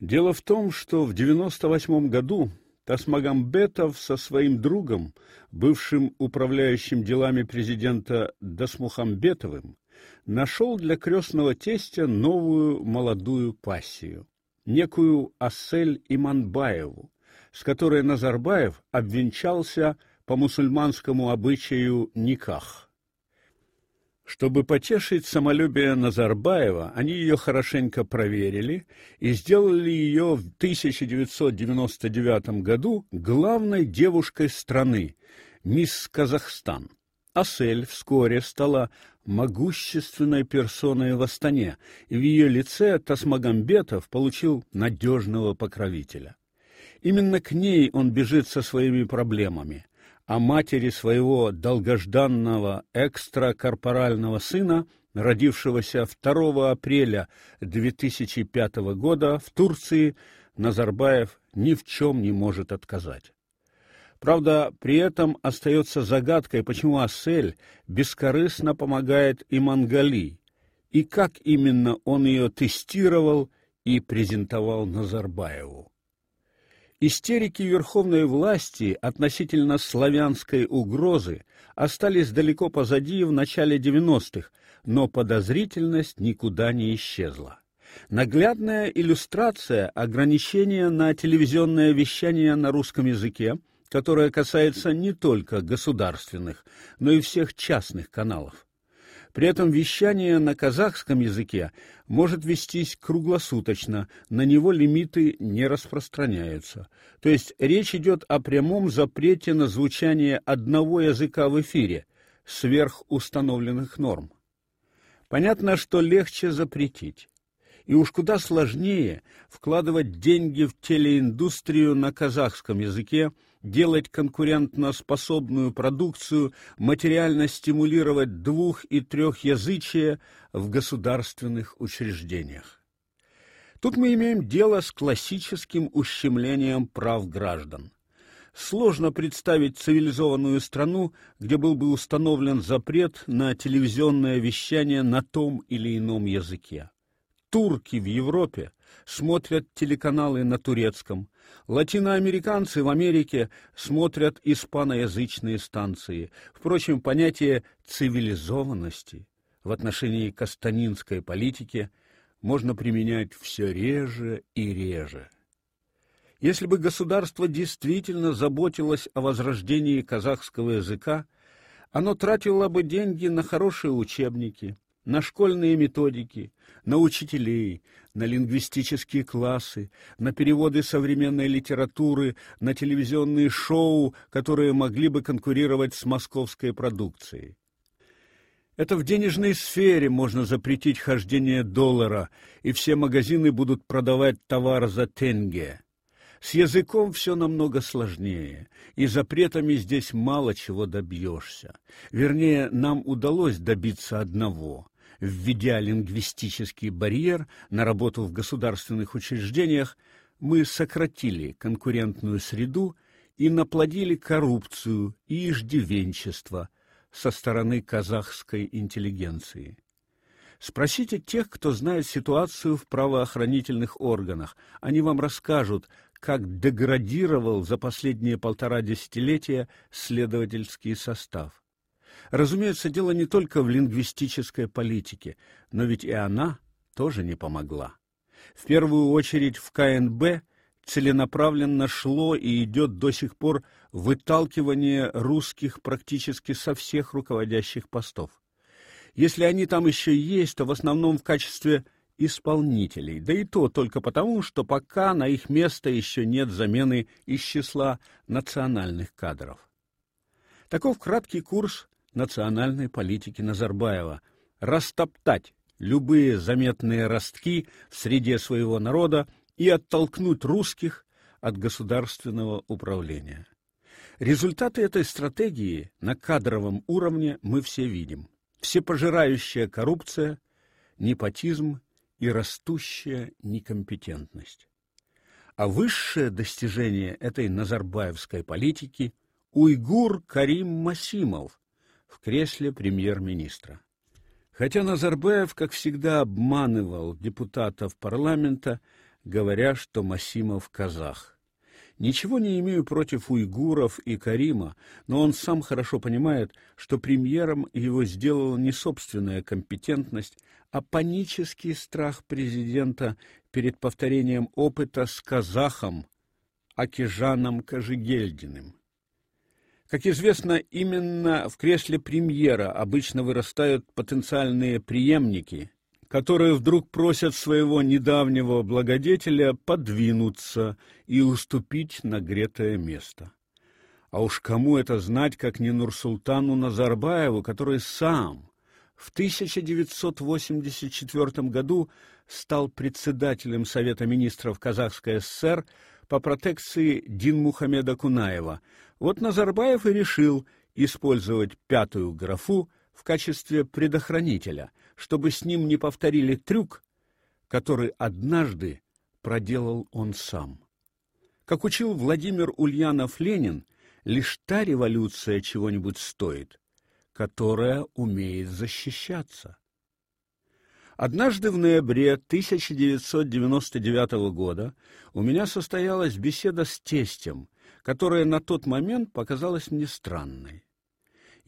Дело в том, что в 98 году Тасмагамбетов со своим другом, бывшим управляющим делами президента Дасмухамбетовым, нашел для крестного тестя новую молодую пассию, некую Асель Иманбаеву, с которой Назарбаев обвенчался по мусульманскому обычаю никах. Чтобы потешить самолюбие Назарбаева, они ее хорошенько проверили и сделали ее в 1999 году главной девушкой страны, мисс Казахстан. Асель вскоре стала могущественной персоной в Астане, и в ее лице Тасмагамбетов получил надежного покровителя. Именно к ней он бежит со своими проблемами о матери своего долгожданного экстракорпорального сына, родившегося 2 апреля 2005 года в Турции, Назарбаев ни в чем не может отказать. Правда, при этом остается загадкой, почему Асель бескорыстно помогает и Мангали, и как именно он ее тестировал и презентовал Назарбаеву. Истерики верховной власти относительно славянской угрозы остались далеко позади в начале 90-х, но подозрительность никуда не исчезла. Наглядная иллюстрация ограничения на телевизионное вещание на русском языке, которое касается не только государственных, но и всех частных каналов. При этом вещание на казахском языке может вестись круглосуточно, на него лимиты не распространяются. То есть речь идет о прямом запрете на звучание одного языка в эфире сверх установленных норм. Понятно, что легче запретить. И уж куда сложнее вкладывать деньги в телеиндустрию на казахском языке, делать конкурентноспособную продукцию, материально стимулировать двух- и трехязычие в государственных учреждениях. Тут мы имеем дело с классическим ущемлением прав граждан. Сложно представить цивилизованную страну, где был бы установлен запрет на телевизионное вещание на том или ином языке турки в Европе смотрят телеканалы на турецком, латиноамериканцы в Америке смотрят испаноязычные станции. Впрочем, понятие цивилизованности в отношении кастанинской политики можно применять все реже и реже. Если бы государство действительно заботилось о возрождении казахского языка, оно тратило бы деньги на хорошие учебники, на школьные методики, на учителей, на лингвистические классы, на переводы современной литературы, на телевизионные шоу, которые могли бы конкурировать с московской продукцией. Это в денежной сфере можно запретить хождение доллара, и все магазины будут продавать товар за тенге. С языком все намного сложнее, и запретами здесь мало чего добьешься. Вернее, нам удалось добиться одного введя лингвистический барьер на работу в государственных учреждениях, мы сократили конкурентную среду и наплодили коррупцию и иждивенчество со стороны казахской интеллигенции. Спросите тех, кто знает ситуацию в правоохранительных органах. Они вам расскажут, как деградировал за последние полтора десятилетия следовательский состав. Разумеется, дело не только в лингвистической политике, но ведь и она тоже не помогла. В первую очередь в КНБ целенаправленно шло и идет до сих пор выталкивание русских практически со всех руководящих постов. Если они там еще есть, то в основном в качестве исполнителей, да и то только потому, что пока на их место еще нет замены из числа национальных кадров. Таков краткий курс национальной политики Назарбаева растоптать любые заметные ростки в среде своего народа и оттолкнуть русских от государственного управления. Результаты этой стратегии на кадровом уровне мы все видим. Всепожирающая коррупция, непотизм и растущая некомпетентность. А высшее достижение этой назарбаевской политики уйгур Карим Масимов, в кресле премьер-министра. Хотя Назарбаев, как всегда, обманывал депутатов парламента, говоря, что Масимов казах. Ничего не имею против уйгуров и Карима, но он сам хорошо понимает, что премьером его сделала не собственная компетентность, а панический страх президента перед повторением опыта с казахом Акижаном Кожегельдиным. Как известно, именно в кресле премьера обычно вырастают потенциальные преемники, которые вдруг просят своего недавнего благодетеля подвинуться и уступить нагретое место. А уж кому это знать, как не Нурсултану Назарбаеву, который сам в 1984 году стал председателем Совета министров Казахской ССР по протекции Динмухамеда Кунаева. Вот Назарбаев и решил использовать пятую графу в качестве предохранителя, чтобы с ним не повторили трюк, который однажды проделал он сам. Как учил Владимир Ульянов-Ленин, лишь та революция чего-нибудь стоит, которая умеет защищаться. Однажды в ноябре 1999 года у меня состоялась беседа с тестем, которая на тот момент показалась мне странной.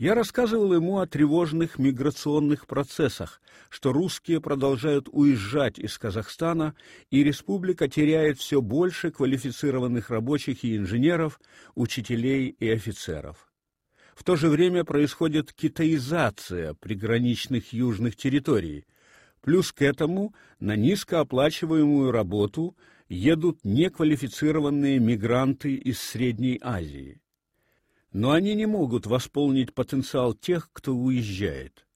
Я рассказывал ему о тревожных миграционных процессах, что русские продолжают уезжать из Казахстана, и республика теряет все больше квалифицированных рабочих и инженеров, учителей и офицеров. В то же время происходит китаизация приграничных южных территорий. Плюс к этому на низкооплачиваемую работу едут неквалифицированные мигранты из Средней Азии. Но они не могут восполнить потенциал тех, кто уезжает.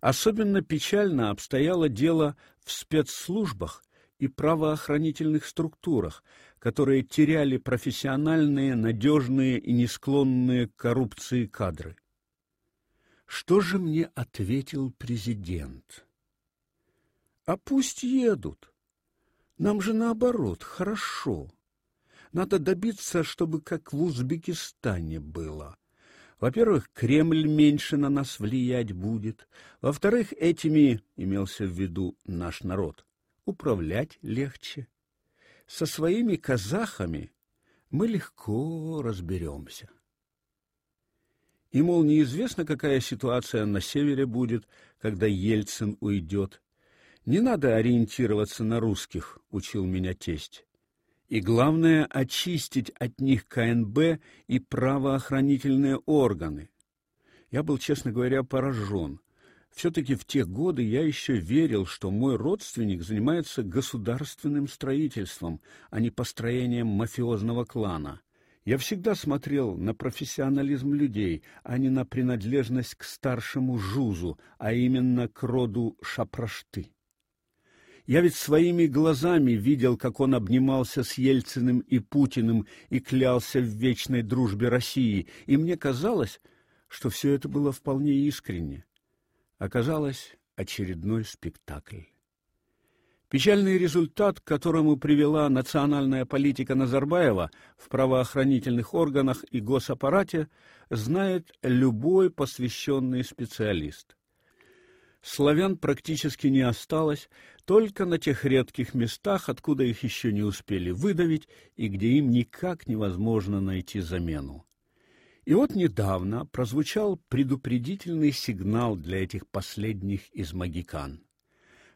Особенно печально обстояло дело в спецслужбах и правоохранительных структурах, которые теряли профессиональные, надежные и не склонные к коррупции кадры. Что же мне ответил президент? А пусть едут. Нам же наоборот хорошо. Надо добиться, чтобы как в Узбекистане было. Во-первых, Кремль меньше на нас влиять будет. Во-вторых, этими, имелся в виду наш народ, управлять легче. Со своими казахами мы легко разберемся. И, мол, неизвестно, какая ситуация на севере будет, когда Ельцин уйдет. Не надо ориентироваться на русских, учил меня тесть. И главное очистить от них КНБ и правоохранительные органы. Я был, честно говоря, поражен. Все-таки в те годы я еще верил, что мой родственник занимается государственным строительством, а не построением мафиозного клана. Я всегда смотрел на профессионализм людей, а не на принадлежность к старшему жузу, а именно к роду Шапрашты. Я ведь своими глазами видел, как он обнимался с Ельциным и Путиным и клялся в вечной дружбе России, и мне казалось, что все это было вполне искренне оказалось очередной спектакль. Печальный результат, к которому привела национальная политика Назарбаева в правоохранительных органах и госаппарате, знает любой посвященный специалист. Славян практически не осталось, только на тех редких местах, откуда их еще не успели выдавить и где им никак невозможно найти замену. И вот недавно прозвучал предупредительный сигнал для этих последних из магикан.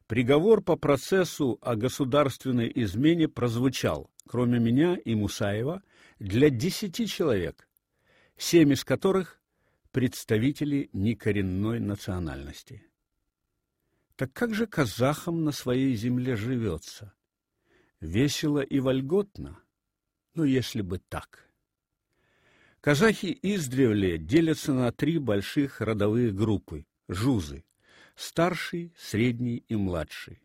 Приговор по процессу о государственной измене прозвучал, кроме меня и Мусаева, для десяти человек, семь из которых представители некоренной национальности. Так как же казахам на своей земле живется? Весело и вольготно? Ну, если бы так. Казахи издревле делятся на три больших родовые группы – жузы – старший, средний и младший.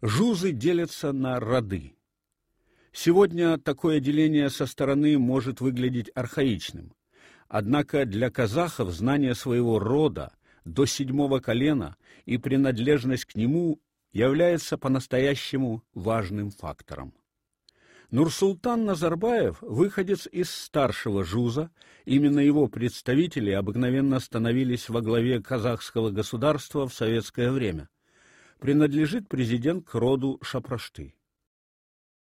Жузы делятся на роды. Сегодня такое деление со стороны может выглядеть архаичным. Однако для казахов знание своего рода до седьмого колена и принадлежность к нему является по-настоящему важным фактором. Нурсултан Назарбаев выходец из старшего жуза, именно его представители обыкновенно становились во главе казахского государства в советское время. Принадлежит президент к роду Шапрашты.